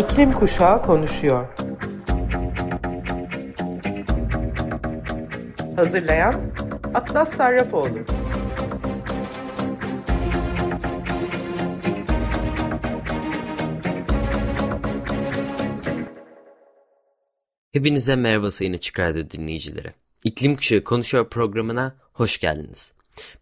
İklim Kuşağı konuşuyor. Hazırlayan Atlas Sarrafoğlu. Hepinize merhaba sayın Açık Radyo dinleyicileri. İklim Kuşağı Konuşuyor programına hoş geldiniz.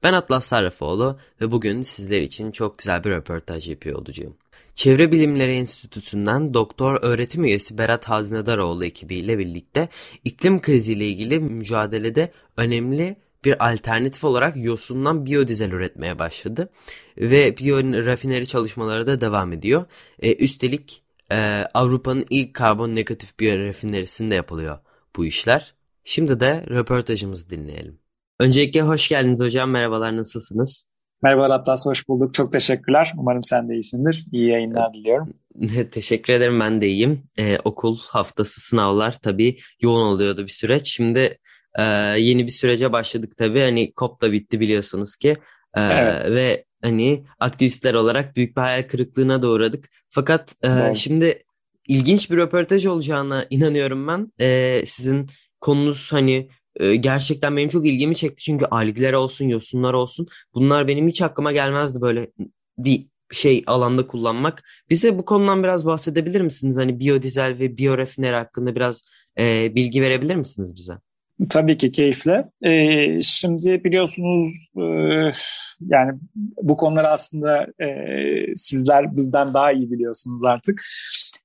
Ben Atlas Sarrafoğlu ve bugün sizler için çok güzel bir röportaj yapıyor olacağım. Çevre Bilimleri Enstitüsü'nden doktor öğretim üyesi Berat Haznedaroğlu ekibiyle birlikte iklim kriziyle ilgili mücadelede önemli bir alternatif olarak yosundan biyodizel üretmeye başladı. Ve biyo rafineri çalışmaları da devam ediyor. E, üstelik e, Avrupa'nın ilk karbon negatif biyo rafinerisinde yapılıyor bu işler. Şimdi de röportajımızı dinleyelim. Öncelikle hoş geldiniz hocam. Merhabalar nasılsınız? Merhaba Atlas, hoş bulduk. Çok teşekkürler. Umarım sen de iyisindir. İyi yayınlar diliyorum. Teşekkür ederim ben de iyiyim. Ee, okul haftası sınavlar tabii yoğun oluyordu bir süreç. Şimdi e, yeni bir sürece başladık tabii. Hani COP da bitti biliyorsunuz ki. Ee, evet. Ve hani aktivistler olarak büyük bir hayal kırıklığına da uğradık. Fakat e, şimdi ilginç bir röportaj olacağına inanıyorum ben. E, sizin konunuz hani e, gerçekten benim çok ilgimi çekti. Çünkü algler olsun, yosunlar olsun. Bunlar benim hiç aklıma gelmezdi böyle bir şey alanda kullanmak. Bize bu konudan biraz bahsedebilir misiniz? Hani biyodizel ve biyorafineri hakkında biraz e, bilgi verebilir misiniz bize? Tabii ki keyifle. Ee, şimdi biliyorsunuz e, yani bu konuları aslında e, sizler bizden daha iyi biliyorsunuz artık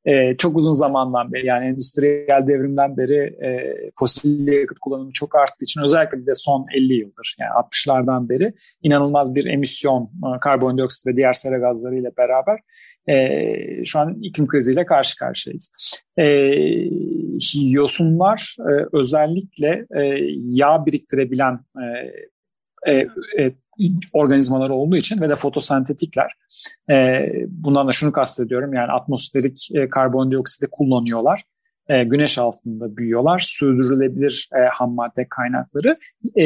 e, çok uzun zamandan beri yani endüstriyel devrimden beri e, fosil yakıt kullanımı çok arttığı için özellikle de son 50 yıldır yani 60'lardan beri inanılmaz bir emisyon e, karbondioksit ve diğer sera gazları ile beraber e, şu an iklim kriziyle karşı karşıyayız. E, yosunlar e, özellikle e, yağ biriktirebilen e, e, e, organizmalar olduğu için ve de fotosentetikler. E, bundan da şunu kastediyorum yani atmosferik e, karbondioksiti kullanıyorlar. E, güneş altında büyüyorlar. Sürdürülebilir e, ham madde kaynakları. E,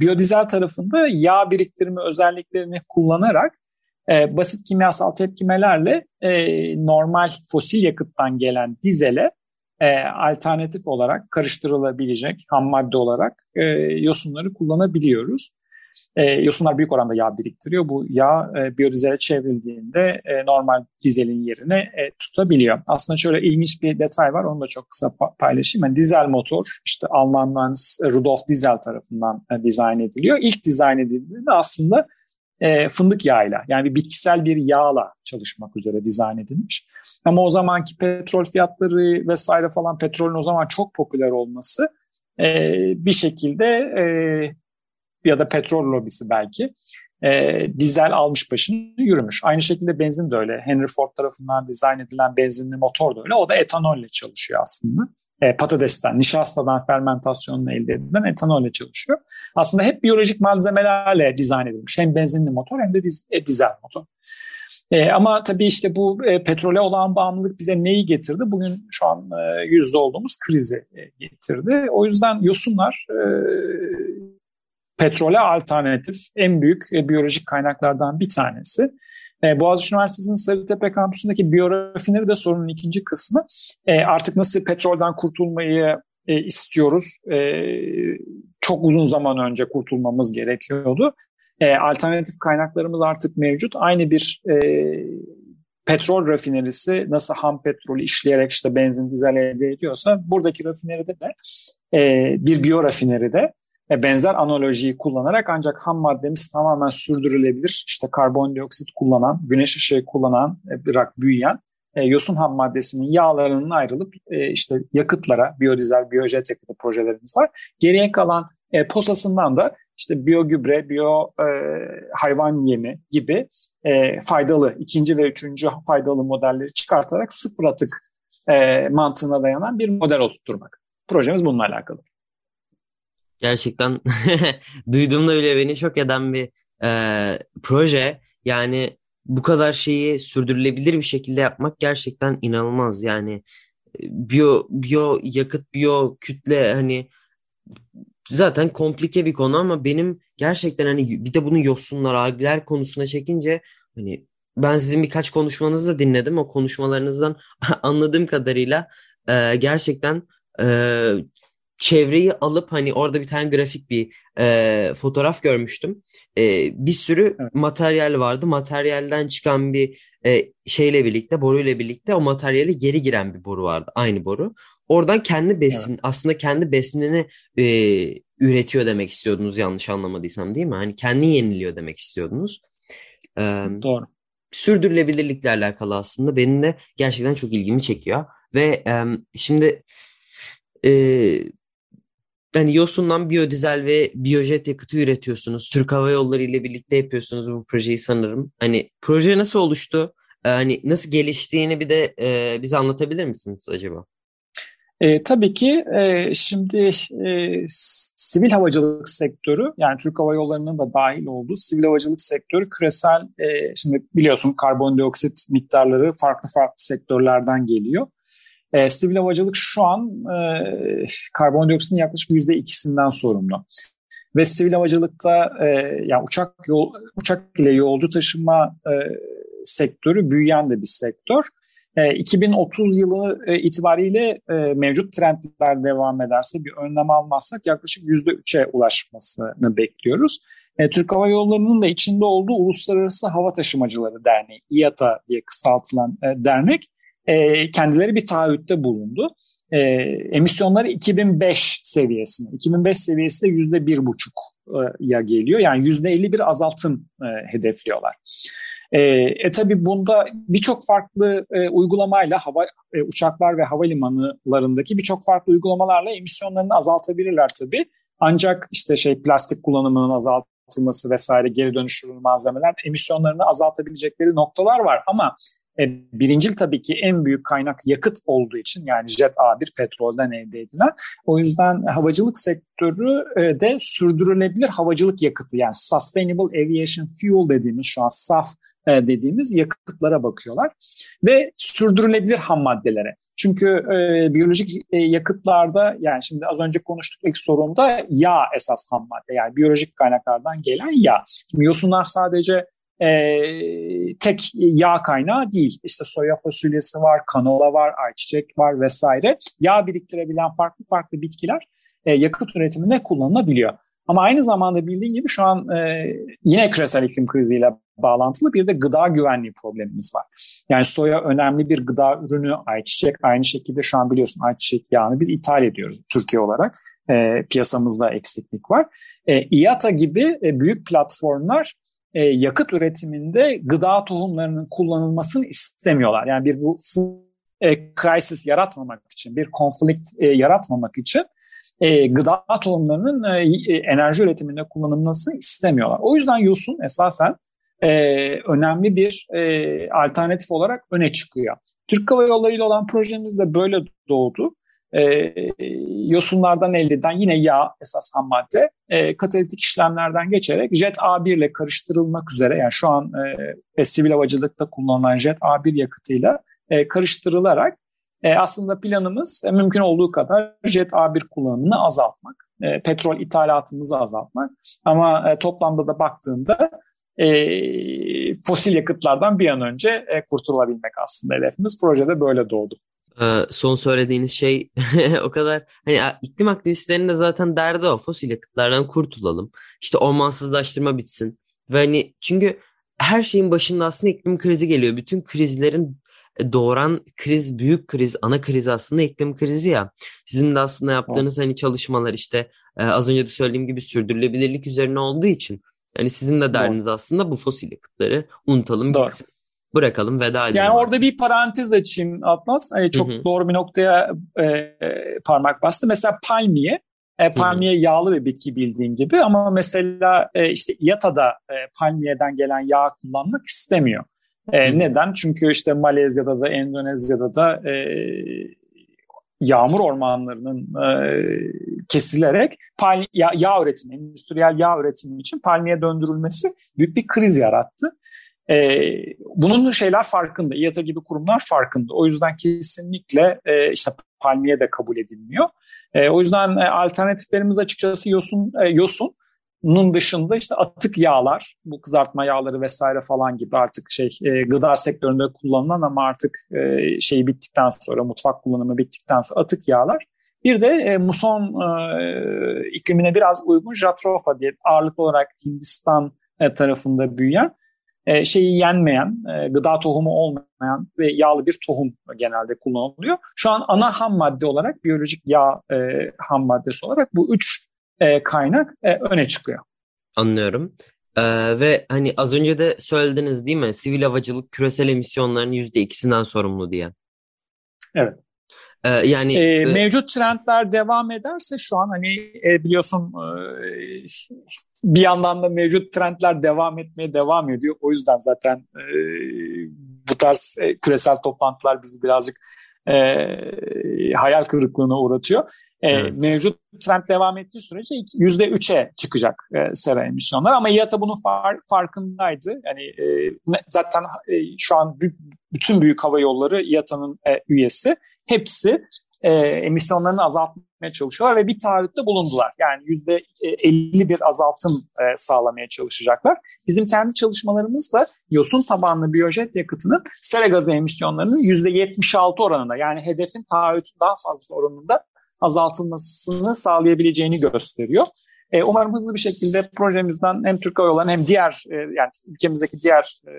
biyodizel tarafında yağ biriktirme özelliklerini kullanarak e, basit kimyasal tepkimelerle e, normal fosil yakıttan gelen dizele e, alternatif olarak karıştırılabilecek ham madde olarak e, yosunları kullanabiliyoruz. E, yosunlar büyük oranda yağ biriktiriyor. Bu yağ e, biyodizele çevrildiğinde e, normal dizelin yerine e, tutabiliyor. Aslında şöyle ilginç bir detay var. Onu da çok kısa paylaşayım. Yani dizel motor işte Alman Rudolf Diesel tarafından e, dizayn ediliyor. İlk dizayn edildiğinde aslında e, fındık yağıyla yani bir bitkisel bir yağla çalışmak üzere dizayn edilmiş. Ama o zamanki petrol fiyatları vesaire falan petrolün o zaman çok popüler olması e, bir şekilde e, ya da petrol lobisi belki e, dizel almış başını yürümüş. Aynı şekilde benzin de öyle. Henry Ford tarafından dizayn edilen benzinli motor da öyle. O da etanolle çalışıyor aslında. E, patatesten, nişastadan fermentasyonla elde edilen etanolle çalışıyor. Aslında hep biyolojik malzemelerle dizayn edilmiş. Hem benzinli motor hem de diz, e, dizel motor. E, ama tabii işte bu e, petrole olan bağımlılık bize neyi getirdi? Bugün şu an e, yüzde olduğumuz krizi e, getirdi. O yüzden yosunlar e, petrole alternatif en büyük e, biyolojik kaynaklardan bir tanesi. E, Boğaziçi Üniversitesi'nin Sarıtepe kampüsündeki biyorafineri de sorunun ikinci kısmı. E, artık nasıl petrolden kurtulmayı e, istiyoruz? E, çok uzun zaman önce kurtulmamız gerekiyordu. E, alternatif kaynaklarımız artık mevcut. Aynı bir e, petrol rafinerisi nasıl ham petrolü işleyerek işte benzin, dizel elde ediyorsa buradaki rafineride de e, bir biyo rafineride e, benzer analojiyi kullanarak ancak ham maddemiz tamamen sürdürülebilir. İşte karbondioksit kullanan, güneş ışığı kullanan, e, bırak büyüyen e, yosun ham maddesinin yağlarının ayrılıp e, işte yakıtlara, biyodizel, biyojet yakıtı projelerimiz var. Geriye kalan e, posasından da işte biyogübre, biyo e, hayvan yemi gibi e, faydalı, ikinci ve üçüncü faydalı modelleri çıkartarak sıfır atık e, mantığına dayanan bir model oturtturmak. Projemiz bununla alakalı. Gerçekten duyduğumda bile beni şok eden bir e, proje. Yani bu kadar şeyi sürdürülebilir bir şekilde yapmak gerçekten inanılmaz. Yani e, biyo biyo yakıt biyo kütle hani zaten komplike bir konu ama benim gerçekten hani bir de bunu yosunlar algiler konusuna çekince hani ben sizin birkaç konuşmanızı da dinledim. O konuşmalarınızdan anladığım kadarıyla e, gerçekten e, çevreyi alıp hani orada bir tane grafik bir e, fotoğraf görmüştüm. E, bir sürü evet. materyal vardı. Materyalden çıkan bir e, şeyle birlikte, boruyla birlikte o materyale geri giren bir boru vardı. Aynı boru. Oradan kendi besin, evet. aslında kendi besinini e, üretiyor demek istiyordunuz yanlış anlamadıysam değil mi? Hani kendi yeniliyor demek istiyordunuz. E, Doğru. Sürdürülebilirlikle alakalı aslında benim de gerçekten çok ilgimi çekiyor. Ve e, şimdi e, yani yosundan biyodizel ve biyojet yakıtı üretiyorsunuz. Türk Hava Yolları ile birlikte yapıyorsunuz bu projeyi sanırım. Hani proje nasıl oluştu? Ee, hani nasıl geliştiğini bir de e, bize anlatabilir misiniz acaba? E, tabii ki e, şimdi e, sivil havacılık sektörü yani Türk Hava Yolları'nın da dahil olduğu sivil havacılık sektörü küresel e, şimdi biliyorsun karbondioksit miktarları farklı farklı sektörlerden geliyor. E, sivil havacılık şu an e, karbondioksitin yaklaşık yüzde ikisinden sorumlu. Ve sivil havacılıkta e, yani uçak yol, uçak ile yolcu taşıma e, sektörü büyüyen de bir sektör. E, 2030 yılı e, itibariyle e, mevcut trendler devam ederse bir önlem almazsak yaklaşık %3'e ulaşmasını bekliyoruz. E, Türk Hava Yolları'nın da içinde olduğu Uluslararası Hava Taşımacıları Derneği, İATA diye kısaltılan e, dernek e, kendileri bir taahhütte bulundu. E, emisyonları 2005 seviyesine, 2005 seviyesi de yüzde bir buçuk ya geliyor. Yani yüzde 51 azaltım e, hedefliyorlar. E, e tabi bunda birçok farklı e, uygulamayla hava e, uçaklar ve havalimanlarındaki birçok farklı uygulamalarla emisyonlarını azaltabilirler tabi. Ancak işte şey plastik kullanımının azaltılması vesaire geri dönüştürülmüş malzemeler emisyonlarını azaltabilecekleri noktalar var ama e, birincil tabii ki en büyük kaynak yakıt olduğu için yani jet A1 petrolden elde edilen. O yüzden havacılık sektörü e, de sürdürülebilir havacılık yakıtı yani Sustainable Aviation Fuel dediğimiz şu an SAF e, dediğimiz yakıtlara bakıyorlar ve sürdürülebilir ham maddelere. Çünkü e, biyolojik e, yakıtlarda yani şimdi az önce konuştuk ilk sorunda yağ esas ham madde yani biyolojik kaynaklardan gelen yağ. Şimdi yosunlar sadece e, tek yağ kaynağı değil. İşte soya fasulyesi var, kanola var, ayçiçek var vesaire. Yağ biriktirebilen farklı farklı bitkiler e, yakıt üretiminde kullanılabiliyor. Ama aynı zamanda bildiğin gibi şu an e, yine küresel iklim kriziyle bağlantılı bir de gıda güvenliği problemimiz var. Yani soya önemli bir gıda ürünü, ayçiçek aynı şekilde şu an biliyorsun ayçiçek yağını biz ithal ediyoruz Türkiye olarak. E, piyasamızda eksiklik var. E, IATA gibi e, büyük platformlar e, yakıt üretiminde gıda tohumlarının kullanılmasını istemiyorlar. Yani bir bu e, crisis yaratmamak için, bir konflikt e, yaratmamak için e, gıda tohumlarının e, e, enerji üretiminde kullanılmasını istemiyorlar. O yüzden yosun esasen e, önemli bir e, alternatif olarak öne çıkıyor. Türk Hava Yolları ile olan projemiz de böyle doğdu e, yosunlardan elde edilen yine yağ esas ham madde e, katalitik işlemlerden geçerek Jet A1 ile karıştırılmak üzere yani şu an e, sivil havacılıkta kullanılan Jet A1 yakıtıyla e, karıştırılarak e, aslında planımız e, mümkün olduğu kadar Jet A1 kullanımını azaltmak, e, petrol ithalatımızı azaltmak ama e, toplamda da baktığında e, fosil yakıtlardan bir an önce e, kurtulabilmek aslında hedefimiz. Projede böyle doğdu. Ee, son söylediğiniz şey o kadar hani iklim aktivistlerinin de zaten derdi o fosil yakıtlardan kurtulalım. İşte ormansızlaştırma bitsin. Ve hani çünkü her şeyin başında aslında iklim krizi geliyor. Bütün krizlerin e, doğuran kriz, büyük kriz, ana kriz aslında iklim krizi ya. Sizin de aslında yaptığınız hani çalışmalar işte e, az önce de söylediğim gibi sürdürülebilirlik üzerine olduğu için yani sizin de derdiniz Doğru. aslında bu fosil yakıtları unutalım Doğru. bitsin bırakalım veda edelim. Yani artık. orada bir parantez açayım Atlas. Yani çok hı hı. doğru bir noktaya e, parmak bastı. Mesela palmiye e, palmiye yağlı bir bitki bildiğin gibi ama mesela e, işte Yata'da e, palmiyeden gelen yağ kullanmak istemiyor. E, neden? Çünkü işte Malezya'da da Endonezya'da da e, yağmur ormanlarının e, kesilerek pal yağ, yağ üretimi, endüstriyel yağ üretimi için palmiye döndürülmesi büyük bir kriz yarattı. E, bunun şeyler farkında, İATA gibi kurumlar farkında. O yüzden kesinlikle e, işte palmiye de kabul edilmiyor. E, o yüzden e, alternatiflerimiz açıkçası yosun, e, yosun dışında işte atık yağlar, bu kızartma yağları vesaire falan gibi artık şey e, gıda sektöründe kullanılan ama artık e, şeyi bittikten sonra mutfak kullanımı bittikten sonra atık yağlar. Bir de e, muson e, iklimine biraz uygun Jatropha diye ağırlıklı olarak Hindistan e, tarafında büyüyen e, şeyi yenmeyen, e, gıda tohumu olmayan ve yağlı bir tohum genelde kullanılıyor. Şu an ana ham madde olarak biyolojik yağ e, ham maddesi olarak bu üç e, kaynak e, öne çıkıyor. Anlıyorum. Ee, ve hani az önce de söylediniz değil mi? Sivil havacılık küresel emisyonların yüzde ikisinden sorumlu diye. Evet. Ee, yani e, e, mevcut trendler devam ederse şu an hani e, biliyorsun e, bir yandan da mevcut trendler devam etmeye devam ediyor. O yüzden zaten e, bu tarz e, küresel toplantılar bizi birazcık e, hayal kırıklığına uğratıyor. E, evet. Mevcut trend devam ettiği sürece %3'e çıkacak e, sera emisyonlar ama IATA bunun far, farkındaydı. Yani e, zaten e, şu an bütün büyük hava yolları IATA'nın e, üyesi. Hepsi e, emisyonlarını azaltmaya çalışıyorlar ve bir taahhütte bulundular. Yani yüzde 50 bir azaltım e, sağlamaya çalışacaklar. Bizim kendi çalışmalarımız da yosun tabanlı biyojet yakıtının sera gazı emisyonlarının yüzde 76 oranında yani hedefin taahhütün daha fazla oranında azaltılmasını sağlayabileceğini gösteriyor. E, umarım hızlı bir şekilde projemizden hem Türk Hava Yolları hem diğer e, yani ülkemizdeki diğer e,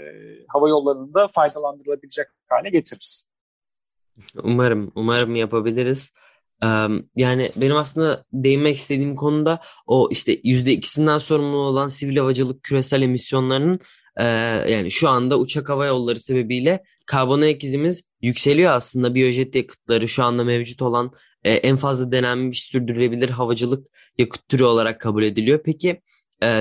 hava yollarında faydalandırılabilecek hale getiririz. Umarım, umarım yapabiliriz. yani benim aslında değinmek istediğim konuda o işte yüzde ikisinden sorumlu olan sivil havacılık küresel emisyonlarının yani şu anda uçak hava yolları sebebiyle karbon ayak izimiz yükseliyor aslında. Biyojet yakıtları şu anda mevcut olan en fazla denenmiş sürdürülebilir havacılık yakıt türü olarak kabul ediliyor. Peki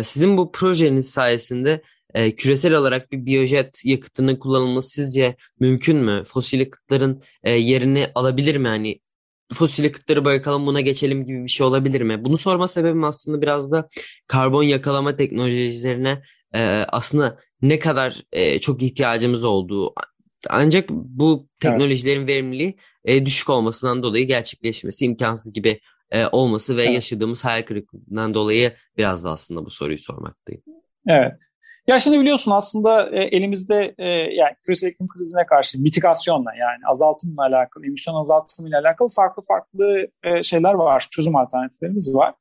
sizin bu projeniz sayesinde e, küresel olarak bir biyojet yakıtının kullanılması sizce mümkün mü? Fosil yakıtların e, yerini alabilir mi? Hani fosil yakıtları bırakalım buna geçelim gibi bir şey olabilir mi? Bunu sorma sebebim aslında biraz da karbon yakalama teknolojilerine e, aslında ne kadar e, çok ihtiyacımız olduğu ancak bu teknolojilerin evet. verimliliği e, düşük olmasından dolayı gerçekleşmesi imkansız gibi e, olması ve evet. yaşadığımız hayal kırıklığından dolayı biraz da aslında bu soruyu sormaktayım. Evet. Ya şimdi biliyorsun aslında e, elimizde e, yani küresel iklim krizine karşı mitigasyonla yani azaltımla alakalı, emisyon azaltımıyla alakalı farklı farklı e, şeyler var, çözüm alternatiflerimiz var.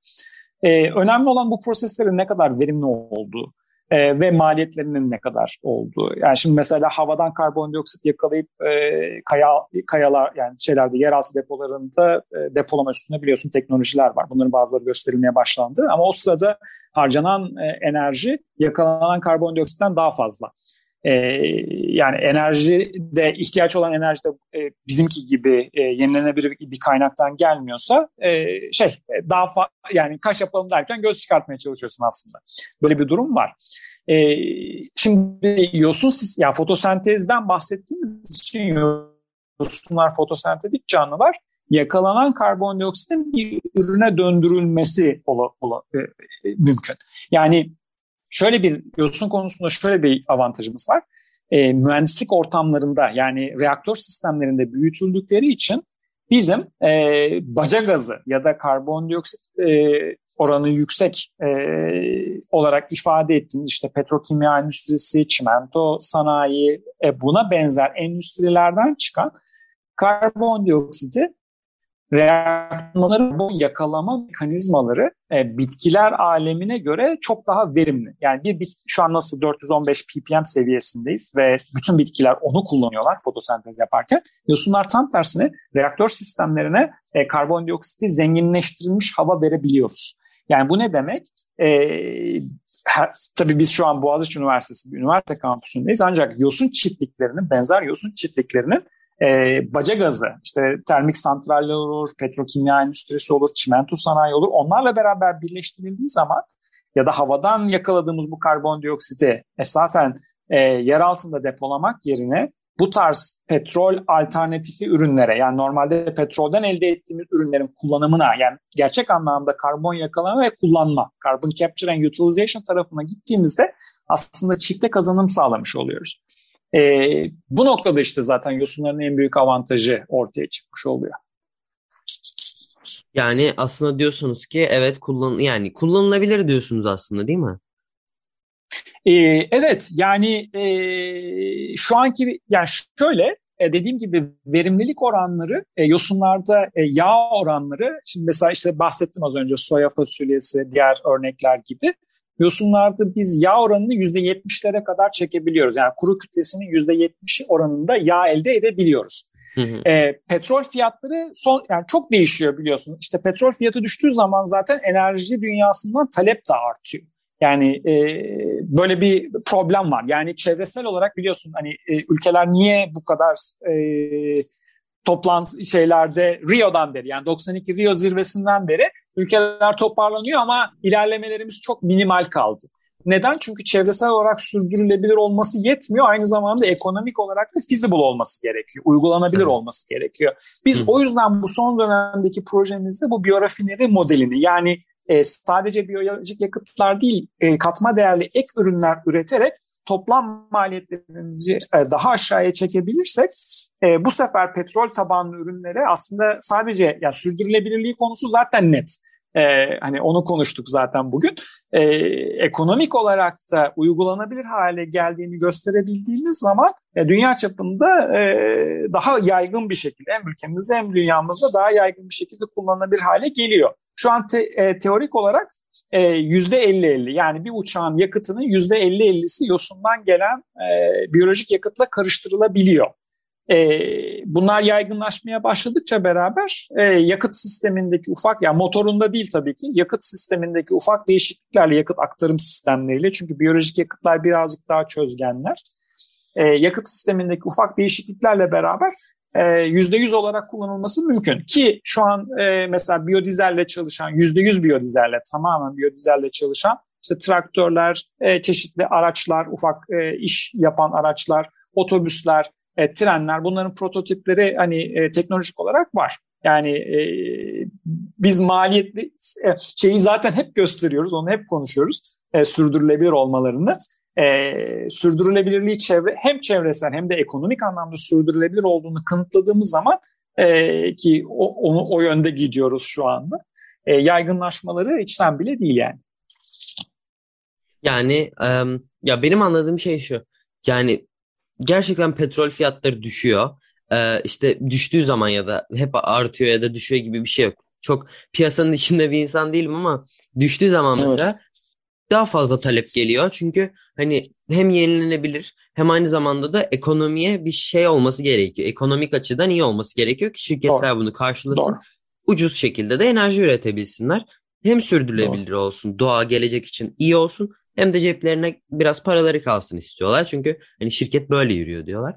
Önemli olan bu proseslerin ne kadar verimli olduğu ve maliyetlerinin ne kadar olduğu. Yani şimdi mesela havadan karbondioksit yakalayıp e, kaya kayalar yani şeylerde yeraltı depolarında depolama üstüne biliyorsun teknolojiler var. Bunların bazıları gösterilmeye başlandı ama o sırada harcanan e, enerji yakalanan karbondioksitten daha fazla. E, yani enerji de ihtiyaç olan enerji de e, bizimki gibi e, yenilenebilir bir kaynaktan gelmiyorsa e, şey e, daha fa- yani kaç yapalım derken göz çıkartmaya çalışıyorsun aslında. Böyle bir durum var. E, şimdi yosun yani fotosentezden bahsettiğimiz için yosunlar fotosentetik canlılar yakalanan karbondioksitin bir ürüne döndürülmesi ola, ola, e, e, mümkün. Yani şöyle bir yosun konusunda şöyle bir avantajımız var. E, mühendislik ortamlarında yani reaktör sistemlerinde büyütüldükleri için bizim e, baca gazı ya da karbondioksit e, oranı yüksek e, olarak ifade ettiğimiz işte petrokimya endüstrisi, çimento sanayi e, buna benzer endüstrilerden çıkan karbondioksiti reaksiyonları bu yakalama mekanizmaları e, bitkiler alemine göre çok daha verimli. Yani bir bitki şu an nasıl 415 ppm seviyesindeyiz ve bütün bitkiler onu kullanıyorlar fotosentez yaparken. Yosunlar tam tersine reaktör sistemlerine e, karbondioksiti zenginleştirilmiş hava verebiliyoruz. Yani bu ne demek? Ee, her, tabii biz şu an Boğaziçi Üniversitesi bir üniversite kampüsündeyiz ancak yosun çiftliklerinin, benzer yosun çiftliklerinin e, baca gazı, işte termik santraller olur, petrokimya endüstrisi olur, çimento sanayi olur. Onlarla beraber birleştirildiği zaman ya da havadan yakaladığımız bu karbondioksiti esasen e, yer altında depolamak yerine bu tarz petrol alternatifi ürünlere yani normalde petrolden elde ettiğimiz ürünlerin kullanımına yani gerçek anlamda karbon yakalama ve kullanma, carbon capture and utilization tarafına gittiğimizde aslında çifte kazanım sağlamış oluyoruz. E, bu noktada işte zaten yosunların en büyük avantajı ortaya çıkmış oluyor. Yani aslında diyorsunuz ki evet kullan yani kullanılabilir diyorsunuz aslında değil mi? Ee, evet yani e, şu anki yani şöyle e, dediğim gibi verimlilik oranları e, yosunlarda e, yağ oranları şimdi mesela işte bahsettim az önce soya fasulyesi diğer örnekler gibi yosunlarda biz yağ oranını %70'lere kadar çekebiliyoruz. Yani kuru kütlesinin %70 oranında yağ elde edebiliyoruz. E, petrol fiyatları son yani çok değişiyor biliyorsun. İşte petrol fiyatı düştüğü zaman zaten enerji dünyasından talep de artıyor. Yani e, böyle bir problem var. Yani çevresel olarak biliyorsun hani e, ülkeler niye bu kadar e, toplantı şeylerde Rio'dan beri yani 92 Rio zirvesinden beri ülkeler toparlanıyor ama ilerlemelerimiz çok minimal kaldı. Neden? Çünkü çevresel olarak sürdürülebilir olması yetmiyor. Aynı zamanda ekonomik olarak da feasible olması gerekiyor. Uygulanabilir olması gerekiyor. Biz Hı. o yüzden bu son dönemdeki projemizde bu biyorafineri modelini yani e, sadece biyolojik yakıtlar değil e, katma değerli ek ürünler üreterek toplam maliyetlerimizi e, daha aşağıya çekebilirsek e, bu sefer petrol tabanlı ürünlere aslında sadece yani sürdürülebilirliği konusu zaten net. E, hani onu konuştuk zaten bugün. E, ekonomik olarak da uygulanabilir hale geldiğini gösterebildiğimiz zaman e, dünya çapında e, daha yaygın bir şekilde hem ülkemizde hem dünyamızda daha yaygın bir şekilde kullanılabilir hale geliyor. Şu an te, e, teorik olarak e, yüzde 50-50 yani bir uçağın yakıtının yüzde 50-50'si yosundan gelen e, biyolojik yakıtla karıştırılabiliyor. E, bunlar yaygınlaşmaya başladıkça beraber e, yakıt sistemindeki ufak, yani motorunda değil tabii ki, yakıt sistemindeki ufak değişikliklerle, yakıt aktarım sistemleriyle, çünkü biyolojik yakıtlar birazcık daha çözgenler, e, yakıt sistemindeki ufak değişikliklerle beraber %100 olarak kullanılması mümkün. Ki şu an e, mesela biyodizelle çalışan, %100 biyodizelle, tamamen biyodizelle çalışan işte traktörler, e, çeşitli araçlar, ufak e, iş yapan araçlar, otobüsler, e, trenler bunların prototipleri hani e, teknolojik olarak var. Yani e, biz maliyetli e, şeyi zaten hep gösteriyoruz, onu hep konuşuyoruz. E, sürdürülebilir olmalarını. E, sürdürülebilirliği çevre hem çevresel hem de ekonomik anlamda sürdürülebilir olduğunu kanıtladığımız zaman e, ki o, onu o yönde gidiyoruz şu anda. E, yaygınlaşmaları içten bile değil yani. Yani um, ya benim anladığım şey şu. Yani gerçekten petrol fiyatları düşüyor. Ee, işte düştüğü zaman ya da hep artıyor ya da düşüyor gibi bir şey yok. Çok piyasanın içinde bir insan değilim ama düştüğü zaman mesela evet. daha fazla talep geliyor. Çünkü hani hem yenilenebilir hem aynı zamanda da ekonomiye bir şey olması gerekiyor. Ekonomik açıdan iyi olması gerekiyor ki şirketler Doğru. bunu karşılasın. Doğru. Ucuz şekilde de enerji üretebilsinler. Hem sürdürülebilir Doğru. olsun, doğa gelecek için iyi olsun hem de ceplerine biraz paraları kalsın istiyorlar. Çünkü hani şirket böyle yürüyor diyorlar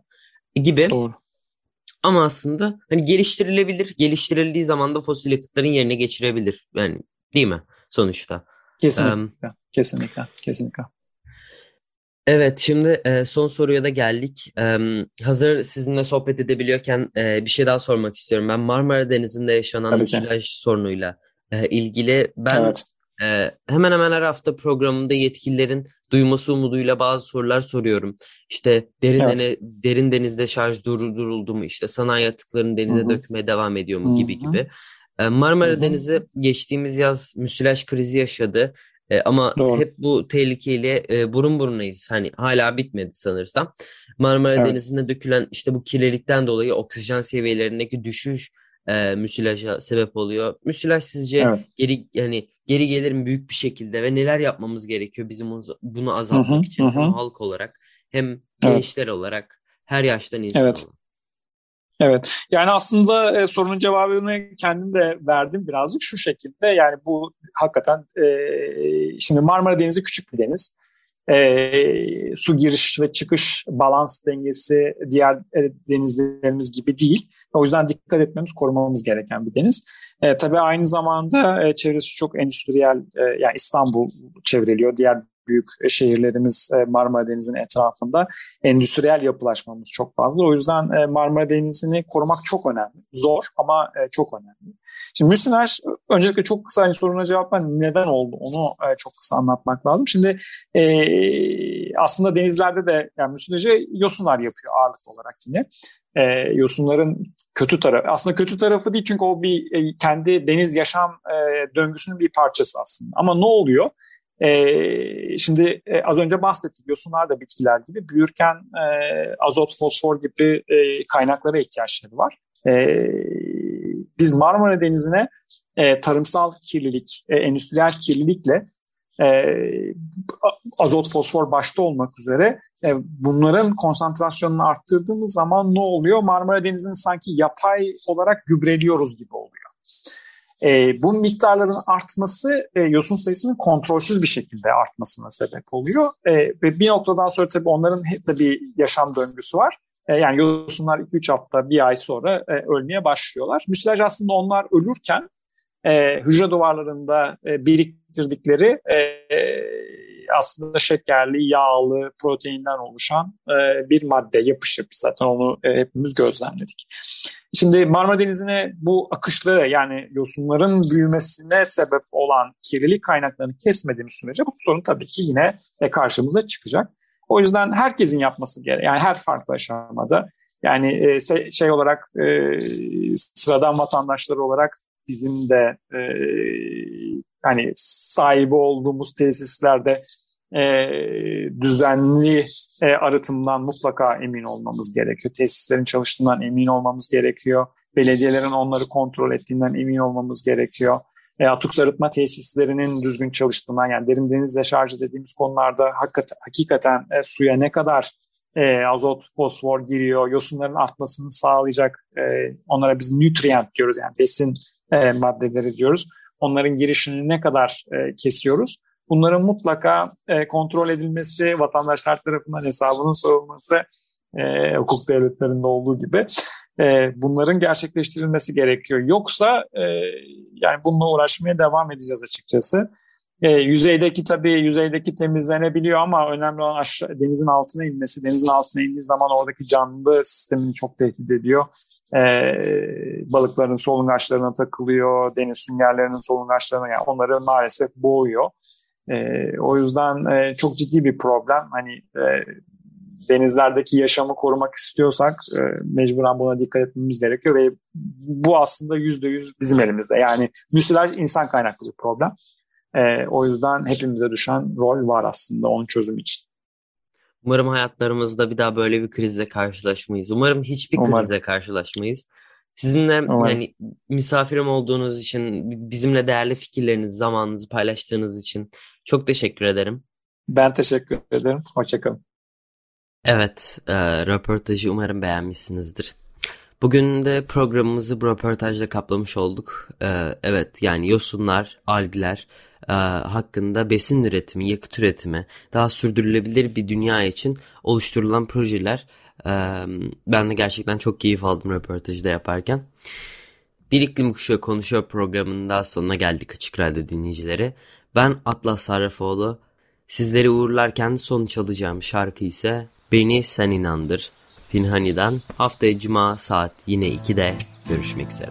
gibi. Doğru. Ama aslında hani geliştirilebilir. Geliştirildiği zaman da fosil yakıtların yerine geçirebilir. Yani değil mi sonuçta? Kesinlikle. Um, kesinlikle. Kesinlikle. Evet şimdi e, son soruya da geldik. E, hazır sizinle sohbet edebiliyorken e, bir şey daha sormak istiyorum. Ben Marmara Denizi'nde yaşanan müsilaj sorunuyla e, ilgili ben evet. Ee, hemen hemen her hafta programında yetkililerin duyması umuduyla bazı sorular soruyorum. İşte derin, evet. dene, derin denizde şarj durduruldu mu? İşte sanayi atıklarını denize Hı-hı. dökmeye devam ediyor mu? Hı-hı. Gibi gibi. Ee, Marmara Hı-hı. Denizi geçtiğimiz yaz müsilaj krizi yaşadı. E, ama Doğru. hep bu tehlikeyle e, burun burunayız. Hani hala bitmedi sanırsam. Marmara evet. Denizi'nde dökülen işte bu kirlilikten dolayı oksijen seviyelerindeki düşüş e, müsilaja sebep oluyor. Müsilaj sizce evet. geri yani geri gelir mi büyük bir şekilde ve neler yapmamız gerekiyor bizim bunu azaltmak hı hı, için hı. hem halk olarak hem evet. gençler olarak her yaştan insan evet. olarak. Evet. Yani aslında e, sorunun cevabını kendim de verdim birazcık şu şekilde. Yani bu hakikaten e, şimdi Marmara Denizi küçük bir deniz. E, su giriş ve çıkış balans dengesi diğer e, denizlerimiz gibi değil. O yüzden dikkat etmemiz, korumamız gereken bir deniz. E, tabii aynı zamanda e, çevresi çok endüstriyel, e, yani İstanbul çevreliyor, diğer büyük şehirlerimiz Marmara Denizi'nin etrafında. Endüstriyel yapılaşmamız çok fazla. O yüzden Marmara Denizi'ni korumak çok önemli. Zor ama çok önemli. Şimdi müsilaj öncelikle çok kısa hani soruna cevap ben neden oldu onu çok kısa anlatmak lazım. Şimdi e, aslında denizlerde de yani müsilajı yosunlar yapıyor ağırlık olarak yine. E, yosunların kötü tarafı aslında kötü tarafı değil çünkü o bir e, kendi deniz yaşam e, döngüsünün bir parçası aslında. Ama ne oluyor? E, şimdi e, az önce bahsettik yosunlar da bitkiler gibi büyürken e, azot, fosfor gibi e, kaynaklara ihtiyaçları var. E, biz Marmara Denizi'ne e, tarımsal kirlilik, e, endüstriyel kirlilikle e, azot, fosfor başta olmak üzere e, bunların konsantrasyonunu arttırdığımız zaman ne oluyor? Marmara Denizi'ni sanki yapay olarak gübreliyoruz gibi oluyor. E, bu miktarların artması e, yosun sayısının kontrolsüz bir şekilde artmasına sebep oluyor. E, ve bir noktadan sonra tabii onların hep de bir yaşam döngüsü var. E, yani yosunlar 2-3 hafta, bir ay sonra e, ölmeye başlıyorlar. Müsilaj aslında onlar ölürken e, hücre duvarlarında e, biriktirdikleri e, aslında şekerli, yağlı, proteinden oluşan e, bir madde, yapış yapış. Zaten onu e, hepimiz gözlemledik. Şimdi Marmara Denizi'ne bu akışları yani yosunların büyümesine sebep olan kirlilik kaynaklarını kesmediğimiz sürece bu sorun tabii ki yine karşımıza çıkacak. O yüzden herkesin yapması gerek. Yani her farklı aşamada. Yani e, şey olarak e, sıradan vatandaşlar olarak bizim de e, hani sahibi olduğumuz tesislerde e, düzenli e, arıtımdan mutlaka emin olmamız gerekiyor. Tesislerin çalıştığından emin olmamız gerekiyor. Belediyelerin onları kontrol ettiğinden emin olmamız gerekiyor e, atık arıtma tesislerinin düzgün çalıştığından yani derin denizle şarj dediğimiz konularda hakikaten, hakikaten e, suya ne kadar e, azot, fosfor giriyor, yosunların artmasını sağlayacak e, onlara biz nutrient diyoruz yani besin e, maddeleri diyoruz. Onların girişini ne kadar e, kesiyoruz? Bunların mutlaka e, kontrol edilmesi, vatandaşlar tarafından hesabının sorulması, e, hukuk devletlerinde olduğu gibi e, bunların gerçekleştirilmesi gerekiyor. Yoksa e, yani bununla uğraşmaya devam edeceğiz açıkçası. E, yüzeydeki tabii yüzeydeki temizlenebiliyor ama önemli olan aşağı, denizin altına inmesi. Denizin altına indiği zaman oradaki canlı sistemini çok tehdit ediyor. E, balıkların solungaçlarına takılıyor, deniz süngerlerinin solungaçlarına yani onları maalesef boğuyor. E, o yüzden e, çok ciddi bir problem. Hani e, denizlerdeki yaşamı korumak istiyorsak e, mecburen buna dikkat etmemiz gerekiyor ve bu aslında yüzde yüz bizim elimizde. Yani müsilaj insan kaynaklı bir problem. E, o yüzden hepimize düşen rol var aslında onun çözümü için. Umarım hayatlarımızda bir daha böyle bir krizle karşılaşmayız. Umarım hiçbir Umarım. krizle karşılaşmayız. Sizinle Umarım. yani misafirim olduğunuz için, bizimle değerli fikirlerinizi, zamanınızı paylaştığınız için çok teşekkür ederim. Ben teşekkür ederim. Hoşçakalın. Evet, e, röportajı umarım beğenmişsinizdir. Bugün de programımızı bu röportajla kaplamış olduk. E, evet, yani yosunlar, algler e, hakkında besin üretimi, yakıt üretimi, daha sürdürülebilir bir dünya için oluşturulan projeler. E, ben de gerçekten çok keyif aldım röportajı da yaparken. Bir iklim kuşağı konuşuyor programının daha sonuna geldik açık radyo dinleyicileri. Ben Atlas Sarrafoğlu. Sizleri uğurlarken son çalacağım şarkı ise Beni Sen inandır. Pinhani'den haftaya cuma saat yine 2'de görüşmek üzere.